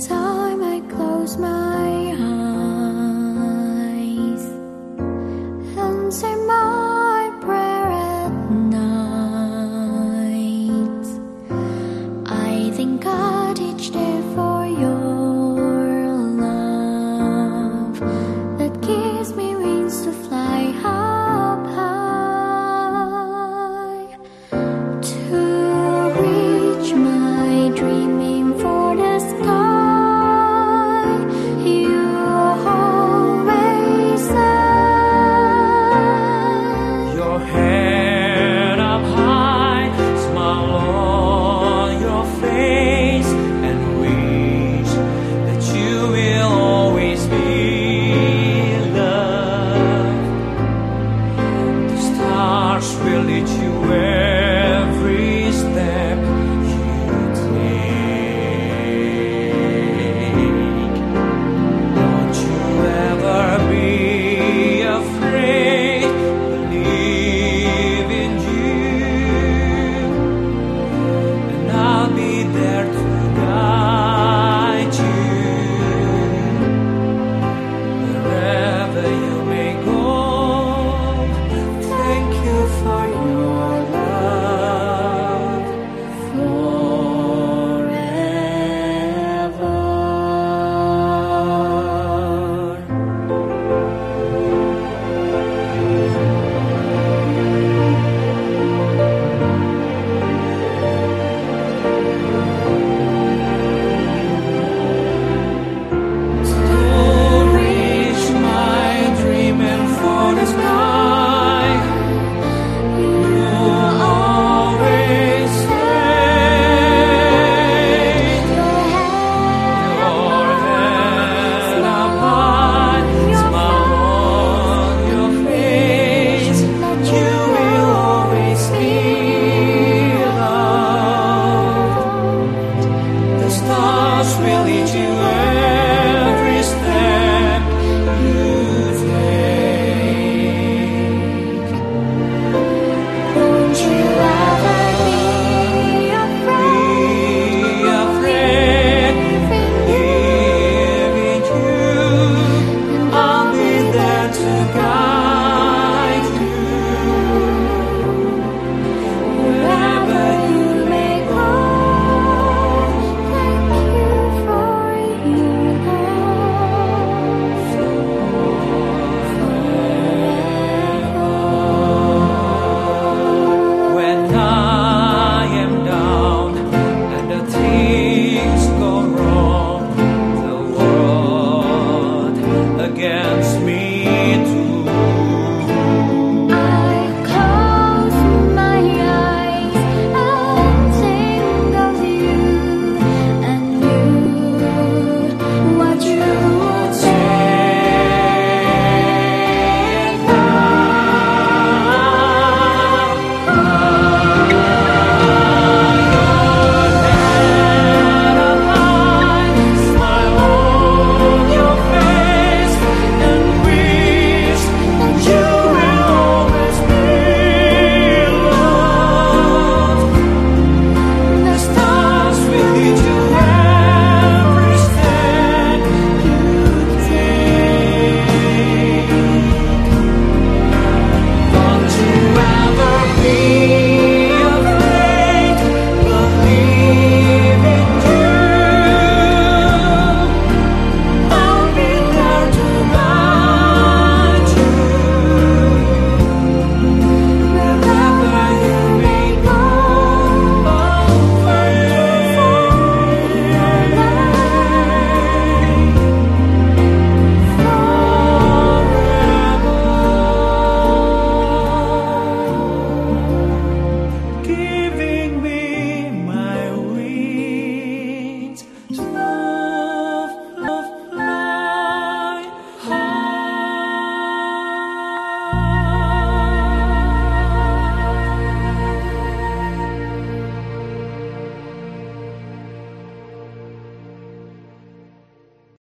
早